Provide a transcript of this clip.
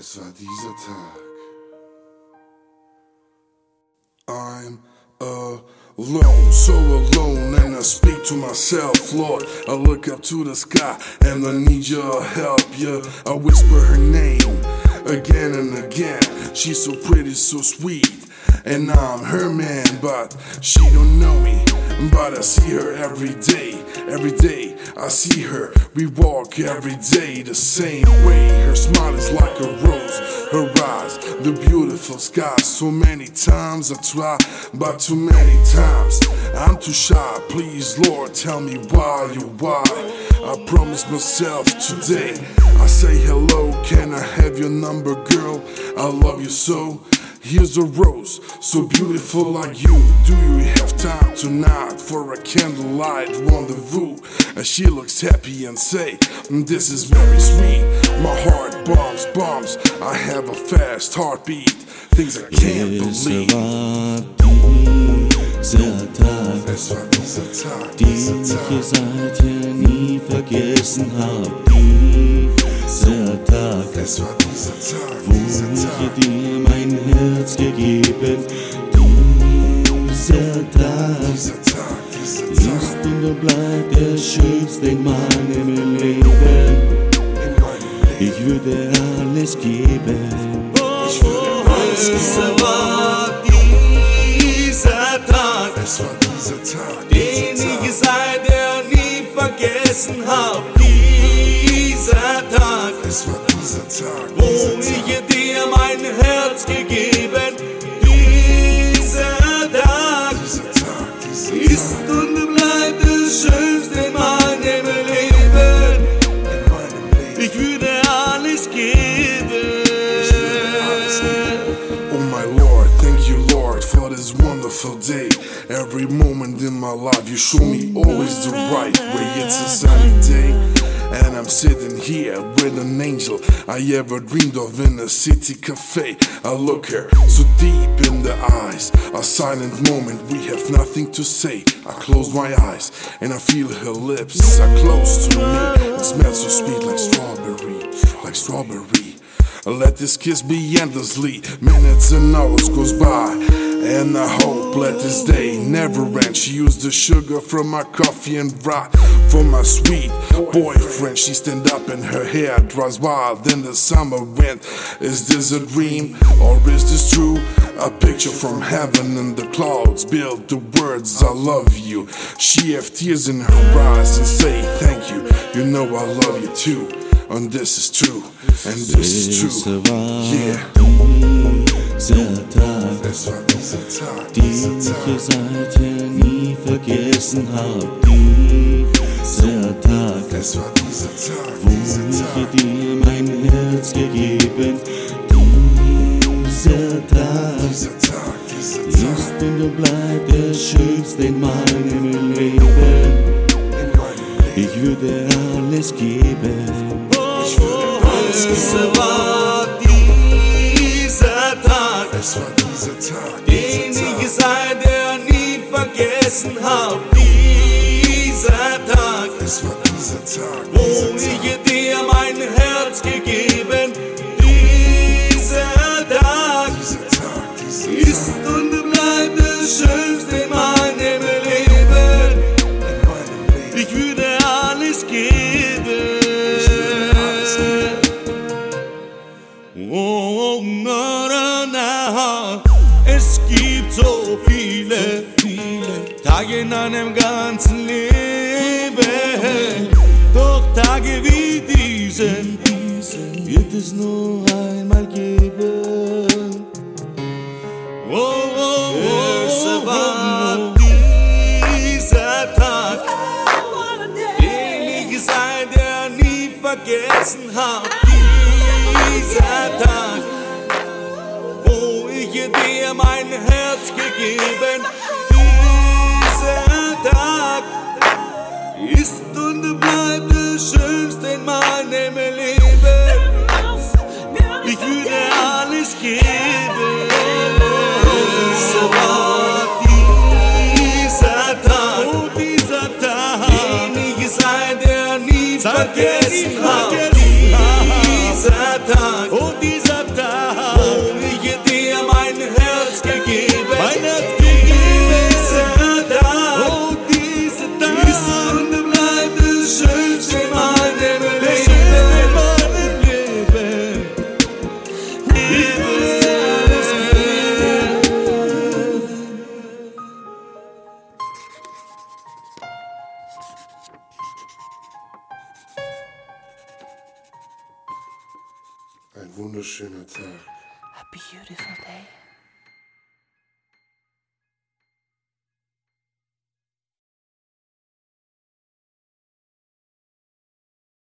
Es war dieser Tag. I'm alone, so alone, and I speak to myself, Lord. I look up to the sky and I need your help, yeah. I whisper her name again and again. She's so pretty, so sweet, and I'm her man, but she don't know me. But I see her every day, every day. I see her, we walk every day the same way. Her smile is like a rose, her eyes, the beautiful sky. So many times I try, but too many times I'm too shy. Please, Lord, tell me why, you why. I promise myself today. I say hello, can I have your number, girl? I love you so. Here's a rose, so beautiful like you. Do you have time tonight for a candlelight rendezvous? And she looks happy and say, mm, This is very sweet. My heart bombs, bombs. I have a fast heartbeat. Things I can't believe. Dieser Tag, Es war dieser Es wo ich dir mein Herz gegeben. Dieser Tag Dieser Tag, dieser Tag. ist und bleibt der schönste in meinem Leben. Ich würde alles geben. Ich würde alles Es geben. war dieser Tag, Es war dieser Tag, den ich Tag. seither nie vergessen hab. Es war dieser Tag, wo ich dir mein Herz gegeben. Dieser Tag Dieser Tag, dieser ist Tag. und bleibt das Schönste in meinem Leben. In meinem Leben. Ich würde alles geben. Oh my Lord, thank you Lord for this wonderful day. Every moment in my life you show me always the right way. It's a sunny day. And I'm sitting here with an angel I ever dreamed of in a city cafe. I look her so deep in the eyes. A silent moment, we have nothing to say. I close my eyes and I feel her lips are close to me. It smells so sweet like strawberry, like strawberry. I Let this kiss be endlessly. Minutes and hours goes by. And I hope let this day never end. She used the sugar from my coffee and rock for my sweet boyfriend. She stand up and her hair dries wild in the summer wind. Is this a dream or is this true? A picture from heaven and the clouds build the words I love you. She have tears in her eyes and say thank you. You know I love you too. And this is true, and this is true. Yeah, dieser Tag, es war dieser Tag, den ich seither nie vergessen hab. Dieser Tag, Es war dieser Tag, wo ich dir mein Herz gegeben. Dieser Tag Dieser Tag, dieser Tag. ist und bleibt der schönste in meinem Leben. Ich würde alles geben. Ich würde alles Es geben. Es war dieser Tag, den ich seither nie vergessen hab. Dieser Tag, Es war dieser Tag, wo dieser ich Tag. dir mein Herz gegeben. Es gibt so viele, viele Tage in einem ganzen Leben. Doch Tage wie diesen wird es nur einmal geben. Oh, oh, oh, es war dieser Tag, den ich seither nie vergessen hab. Dieser Tag, ich dir mein Herz gegeben. Dieser Tag ist und bleibt das Schönste in meinem Leben. Ich würde alles geben. Es war dieser Tag, oh, dieser Tag, den ich seither nie vergessen hab. Wunderschöner Tag. A beautiful day.